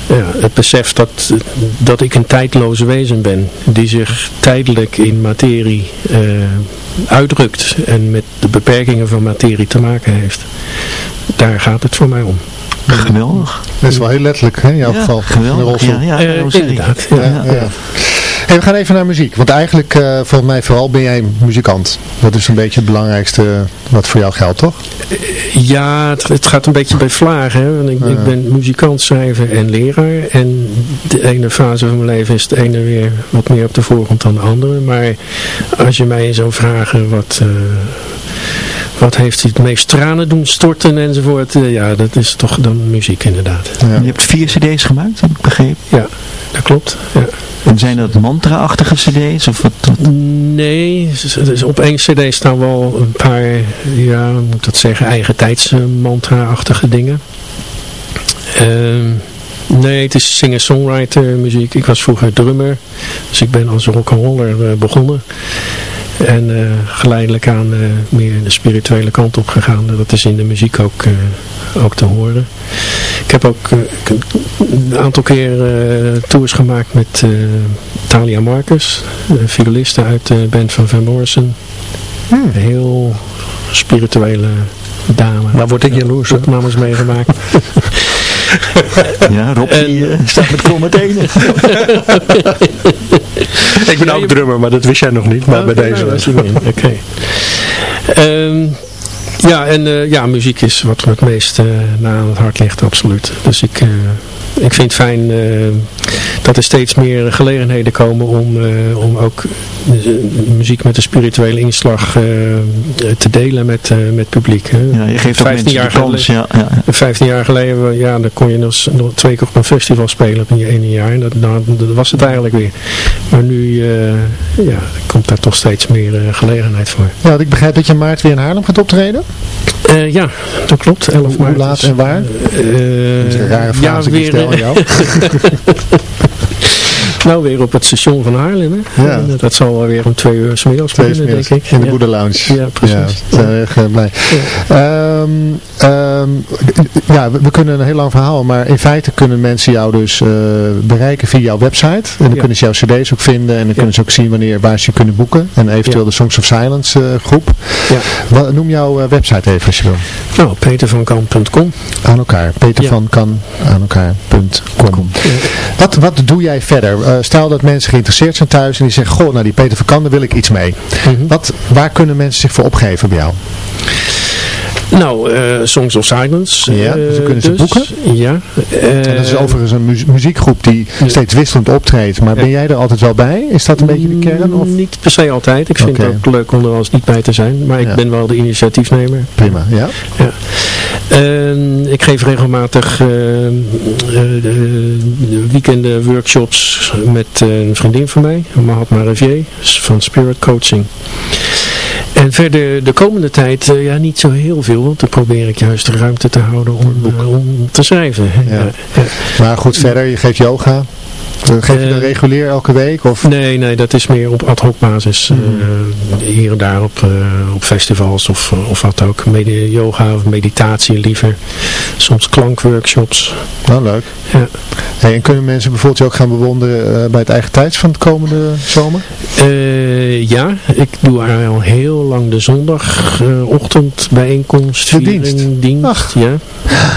eh, ja, het besef dat, dat ik een tijdloze wezen ben, die zich tijdelijk in materie eh, uitdrukt en met de beperkingen van materie te maken heeft. Daar gaat het voor mij om.
Geweldig.
Dat is wel heel letterlijk hè, in jouw
Ja,
geval.
Geweldig.
rolstoel.
Ja, ja,
Eh,
ik.
inderdaad,
Ja,
ja.
Hey, we gaan even naar muziek. Want eigenlijk, eh, volgens mij vooral ben jij muzikant. Dat is een beetje het belangrijkste wat voor jou geldt, toch?
Ja, het, het gaat een beetje bij vlagen. Hè? Want ik, ik ben muzikant, schrijver en leraar. En de ene fase van mijn leven is de ene weer wat meer op de voorgrond dan de andere. Maar als je mij zou vragen wat... eh, wat heeft hij het meest tranen doen storten enzovoort. eh, ja, dat is toch dan muziek inderdaad.
Ja.
Je hebt vier cd's gemaakt, heb ik begrepen.
Ja, dat klopt. Ja.
En zijn dat mantra-achtige cd's? Of wat, wat?
Nee, dus- op één cd staan wel een paar, ja, moet ik dat zeggen, eigen tijds eh, mantra-achtige dingen. Ehm, nee, het is singer-songwriter muziek. Ik was vroeger drummer, dus ik ben als rock'n'roller eh, begonnen. En eh, geleidelijk aan eh, meer de spirituele kant op gegaan. Dat is in de muziek ook, eh, ook te horen. Ik heb ook een aantal keer eh, tours gemaakt met eh, Talia Marcus, een violiste uit de band van Van Morrison. Een heel spirituele dame.
Maar word ik jaloers.
Opnames meegemaakt.
Ja, Rob die eh, staat met kromme tenen.
Ik ben ook drummer, maar dat wist jij nog niet. Maar bij
Oké,
deze
nou,
was
is niet. Oké. Ehm, ja, en eh, ja, muziek is wat me het meest eh, na aan het hart ligt, absoluut. Dus ik, eh, ik vind het fijn eh, dat er steeds meer gelegenheden komen om, eh, om ook muziek met een spirituele inslag eh, te delen met, eh, met het publiek. Hè.
Ja, je geeft ook
15
mensen
jaar
de kans.
geleden-
Ja, ja.
15 jaar geleden, ja, dan kon je nog, nog twee keer op een festival spelen in je ene jaar. En dat, nou, dat was het eigenlijk weer. Maar nu eh, ja, komt daar toch steeds meer gelegenheid voor.
Ja, ik begrijp dat je in maart weer in Haarlem gaat optreden.
Eh, ja, dat klopt. 11
Hoe
maart.
laat en waar?
eh,
Dat is een rare vraag
ja,
ik
weer,
stel aan jou.
nou, weer op het station van Haarlem. Hè?
Ja.
Eh, dat zal wel weer om twee uur 's middags
Twee
beginnen,
smiddags
denk ik.
in de
Ja.
Lounge.
Ja, precies.
Ja, we zijn erg eh, blij. Ehm, ehm, ja, we, we kunnen een heel lang verhaal, maar in feite kunnen mensen jou dus eh, bereiken via jouw website. En dan
Ja.
kunnen ze jouw cd's ook vinden en dan kunnen ze ook zien wanneer, waar ze je kunnen boeken. En eventueel
Ja.
de Songs of Silence groep.
Ja.
Wat, noem jouw website even als je wil.
Nou, petervankamp.com.
Aan elkaar. Peter
Ja.
van kan aan elkaar.com. Wat, wat doe jij verder? Eh, stel dat mensen geïnteresseerd zijn thuis en die zeggen, goh, nou die Peter van Kan, daar wil ik iets mee.
Mhm.
Wat, waar kunnen mensen zich voor opgeven bij jou?
Nou, eh, Songs of Silence.
Ja,
eh,
ze kunnen ze
dus.
boeken?
Ja.
En dat is
eh,
overigens een mu- muziekgroep die
Ja.
steeds wisselend optreedt. Maar
Ja.
ben jij er altijd wel bij? Is dat een beetje de kern? Of?
Niet per se altijd. Ik vind het ook leuk om er wel eens niet bij te zijn. Maar ik
Ja.
ben wel de initiatiefnemer.
Prima, ja.
Ja. En ik geef regelmatig de- de weekenden workshops met een vriendin van mij, Mahatma Rivier, van Spirit Coaching. En verder de komende tijd, eh, ja niet zo heel veel, want dan probeer ik juist de ruimte te houden om, eh, om te schrijven.
Ja.
Ja, ja.
Maar goed, verder, je geeft yoga. Eh, Geef je
Eh,
dat regulier elke week? Of?
Nee, nee, dat is meer op ad hoc basis.
Hmm.
Eh, hier en daar op, eh, op festivals of, of wat ook. Medi yoga of meditatie liever. Soms klankworkshops.
Nou, leuk.
Ja.
Hey, en kunnen mensen bijvoorbeeld je ook gaan bewonderen eh, bij het eigen tijds van het komende zomer?
Eh, ja, ik doe al heel lang de zondagochtend bijeenkomst.
De dienst?
viering, dienst.
Ach.
Ja.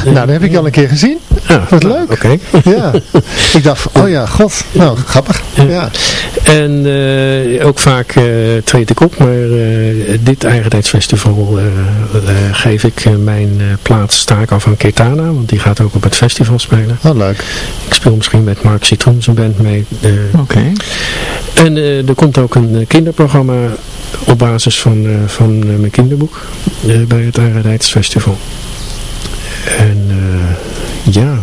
Nou, dat heb ik al een keer gezien.
Ah,
Wat
nou,
leuk.
Oké.
Ja. ik dacht, oh ja, god. Nou, grappig.
Ja.
Ja.
En eh, ook vaak eh, treed ik op, maar eh, dit Eigentijdsfestival eh, eh, geef ik mijn eh, plaats sta ik af aan Ketana, want die gaat ook op het festival spelen.
Oh, leuk.
Ik speel misschien met Mark Citroen zijn band mee. eh.
Oké.
en eh, er komt ook een kinderprogramma op basis van, eh, van mijn kinderboek bij het Eigentijdsfestival. En eh, ja,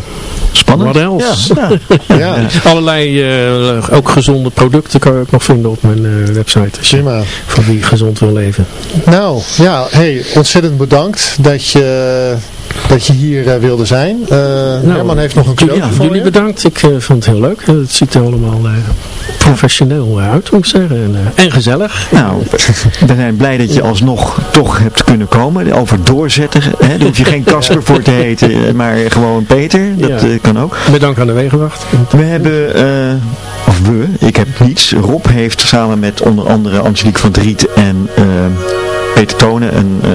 Spannend.
Else?
Ja. ja.
Ja,
allerlei eh, ook gezonde producten kan je ook nog vinden op mijn eh, website. Als je,
prima.
voor wie gezond wil leven.
Nou, ja, hey, ontzettend bedankt dat je, dat je hier eh, wilde zijn. Eh Herman heeft nog een cadeau
Ja,
voor
jullie
je.
bedankt. Ik eh, vond het heel leuk. Het ziet er allemaal eh, professioneel uit, moet ik zeggen. En, eh, en gezellig.
Nou, we zijn blij dat je alsnog toch hebt kunnen komen. Over doorzetten. Hè? Daar hoef je geen Casper voor te heten, maar gewoon Peter. Dat
Ja.
kan ook.
Bedankt aan de Wegenwacht.
We hebben, eh, of we, ik heb niets. Rob heeft samen met onder andere Angelique van Driet en Peter Tonen een eh,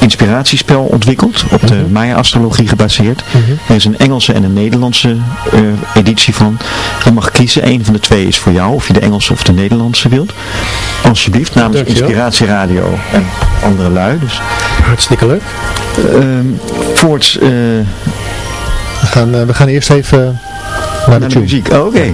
inspiratiespel ontwikkeld. Op de Maya-astrologie gebaseerd. Er is een Engelse en een Nederlandse eh, editie van. Je mag kiezen, een van de twee is voor jou, of je de Engelse of de Nederlandse wilt. Alsjeblieft, namens
Dankjewel.
Inspiratieradio en andere lui. Dus,
Hartstikke leuk.
ehm, voorts eh,
We gaan, eh, we gaan eerst even naar de
naar de
tune.
muziek. Oh, Oké.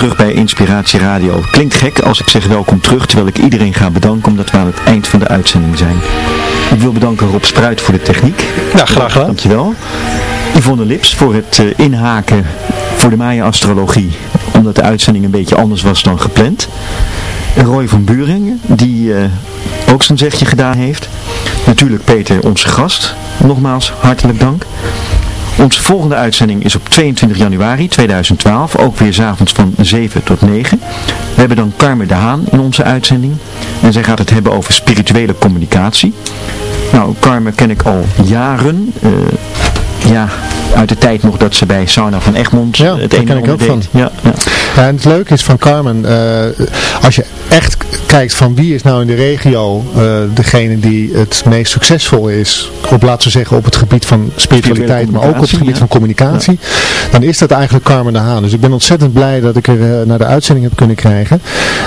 Terug bij Inspiratie Radio. Klinkt gek als ik zeg welkom terug, terwijl ik iedereen ga bedanken omdat we aan het eind van de uitzending zijn. Ik wil bedanken Rob Spruit voor de techniek.
Ja, graag gedaan.
Dankjewel. Yvonne Lips voor het eh, inhaken voor de Maya-astrologie, omdat de uitzending een beetje anders was dan gepland. Roy van Buringen, die eh, ook zijn zegje gedaan heeft. Natuurlijk Peter, onze gast. Nogmaals, hartelijk dank. Onze volgende uitzending is op 22 januari 2012, ook weer s'avonds van 7 tot 9. We hebben dan Carmen de Haan in onze uitzending. En zij gaat het hebben over spirituele communicatie. Nou, Carmen ken ik al jaren. eh, ja, uit de tijd nog dat ze bij Sauna van Egmond
Ja,
het
daar
een
ken
en
ik ook
deed.
van.
Ja, ja.
En het leuke is van Carmen, eh, als je echt kijkt van wie is nou in de regio eh, degene die het meest succesvol is, op laten we zeggen op het gebied van spiritualiteit, maar ook op het gebied
ja.
van communicatie, dan is dat eigenlijk Carmen de Haan. Dus ik ben ontzettend blij dat ik er eh, naar de uitzending heb kunnen krijgen.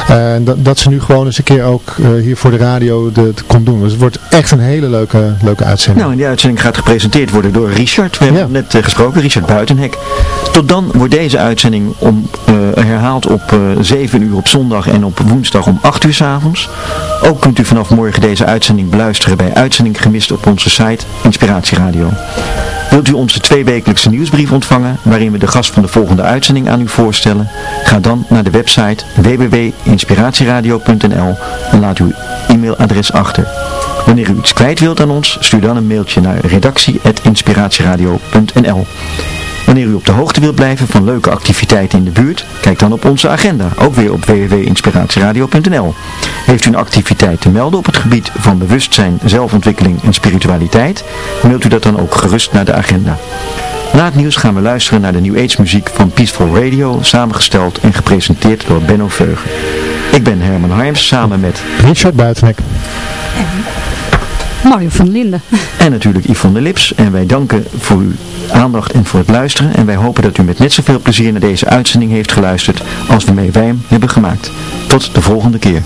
En dat, dat ze nu gewoon eens een keer ook hier voor de radio de, de komt doen. Dus het wordt echt een hele leuke, leuke uitzending.
Nou, en die uitzending gaat gepresenteerd worden door Richard. We hebben
Ja.
net gesproken, Richard Buitenhek. Tot dan wordt deze uitzending om, herhaald op eh 7 uur op zondag en op woensdag om 8 uur 's avonds. Ook kunt u vanaf morgen deze uitzending beluisteren bij Uitzending Gemist op onze site Inspiratie Radio. Wilt u onze tweewekelijkse nieuwsbrief ontvangen, waarin we de gast van de volgende uitzending aan u voorstellen? Ga dan naar de website www.inspiratieradio.nl en laat uw e-mailadres achter. Wanneer u iets kwijt wilt aan ons, stuur dan een mailtje naar redactie.inspiratieradio.nl Wanneer u op de hoogte wilt blijven van leuke activiteiten in de buurt, kijk dan op onze agenda, ook weer op www.inspiratieradio.nl. Heeft u een activiteit te melden op het gebied van bewustzijn, zelfontwikkeling en spiritualiteit, mailt u dat dan ook gerust naar de agenda. Na het nieuws gaan we luisteren naar de New Age muziek van Peaceful Radio, samengesteld en gepresenteerd door Benno Veugen. Ik ben Herman Harms, samen met
Richard Buitenhek.
Mario van Linden.
en natuurlijk Yvonne Lips. En wij danken voor uw aandacht en voor het luisteren. En wij hopen dat u met net zoveel plezier naar deze uitzending heeft geluisterd als waarmee wij hem hebben gemaakt. Tot de volgende keer.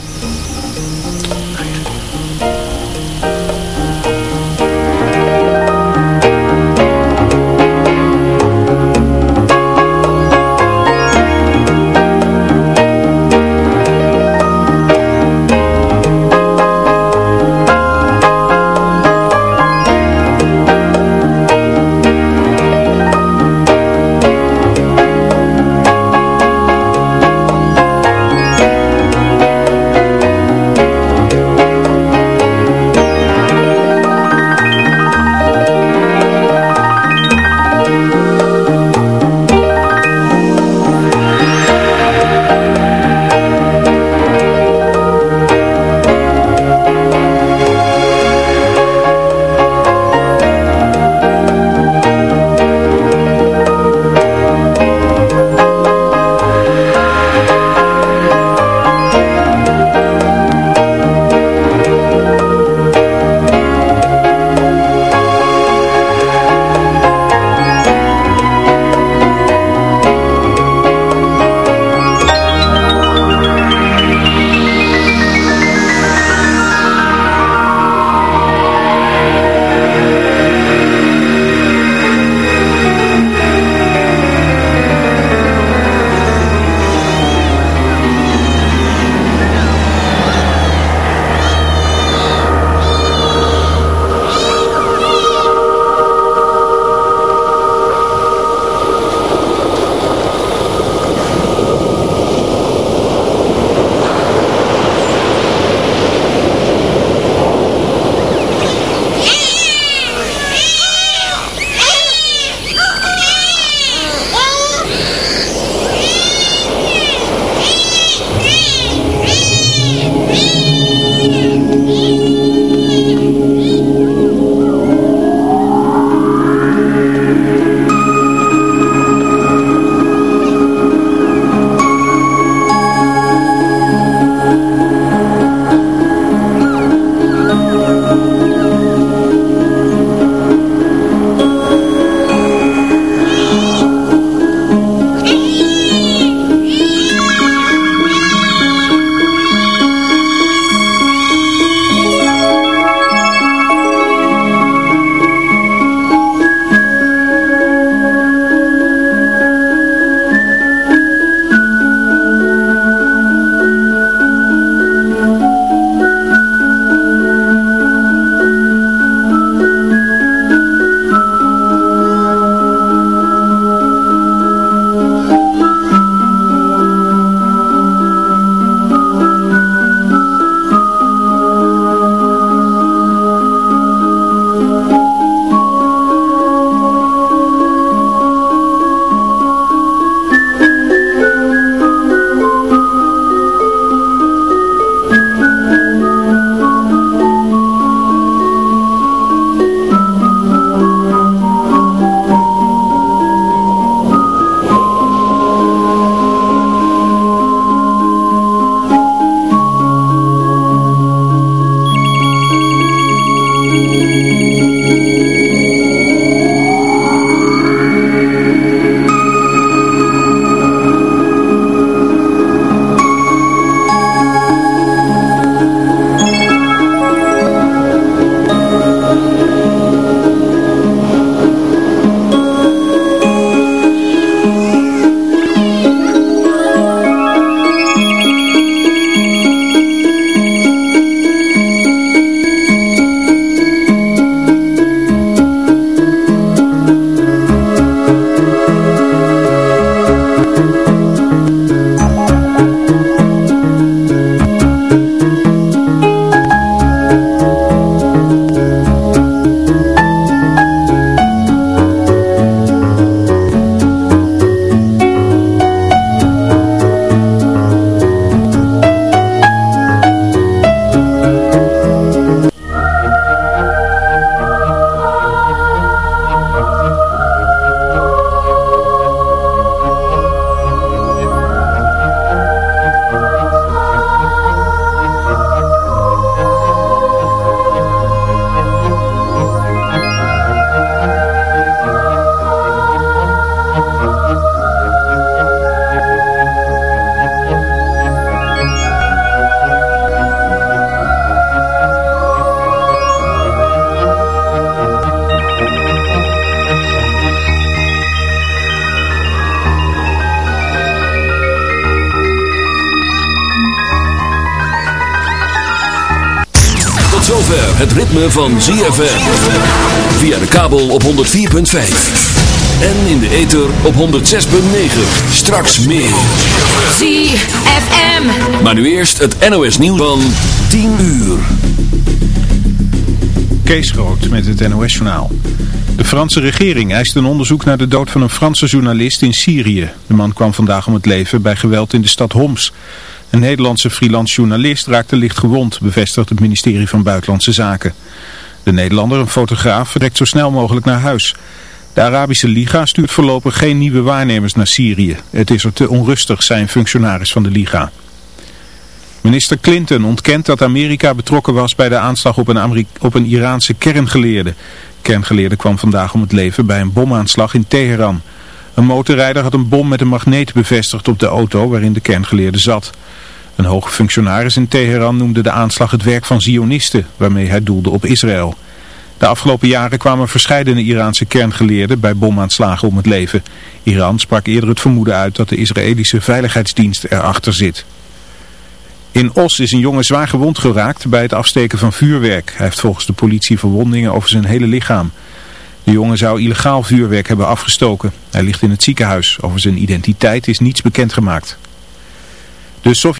Ritme van ZFM. Via de kabel op 104.5. En in de ether op 106.9. Straks meer.
ZFM.
Maar nu eerst het NOS nieuws van 10 uur.
Kees Groot met het NOS-journaal. De Franse regering eist een onderzoek naar de dood van een Franse journalist in Syrië. De man kwam vandaag om het leven bij geweld in de stad Homs. Een Nederlandse freelance journalist raakte licht gewond, bevestigt het ministerie van Buitenlandse Zaken. De Nederlander, een fotograaf, vertrekt zo snel mogelijk naar huis. De Arabische Liga stuurt voorlopig geen nieuwe waarnemers naar Syrië. Het is er te onrustig, zei een functionaris van de Liga. Minister Clinton ontkent dat Amerika betrokken was bij de aanslag op een, op een Iraanse kerngeleerde. Kerngeleerde kwam vandaag om het leven bij een bomaanslag in Teheran. Een motorrijder had een bom met een magneet bevestigd op de auto waarin de kerngeleerde zat. Een hoge functionaris in Teheran noemde de aanslag het werk van Zionisten, waarmee hij doelde op Israël. De afgelopen jaren kwamen verscheidene Iraanse kerngeleerden bij bomaanslagen om het leven. Iran sprak eerder het vermoeden uit dat de Israëlische veiligheidsdienst erachter zit. In Os is een jongen zwaar gewond geraakt bij het afsteken van vuurwerk. Hij heeft volgens de politie verwondingen over zijn hele lichaam. De jongen zou illegaal vuurwerk hebben afgestoken. Hij ligt in het ziekenhuis. Over zijn identiteit is niets bekendgemaakt. De Sovjet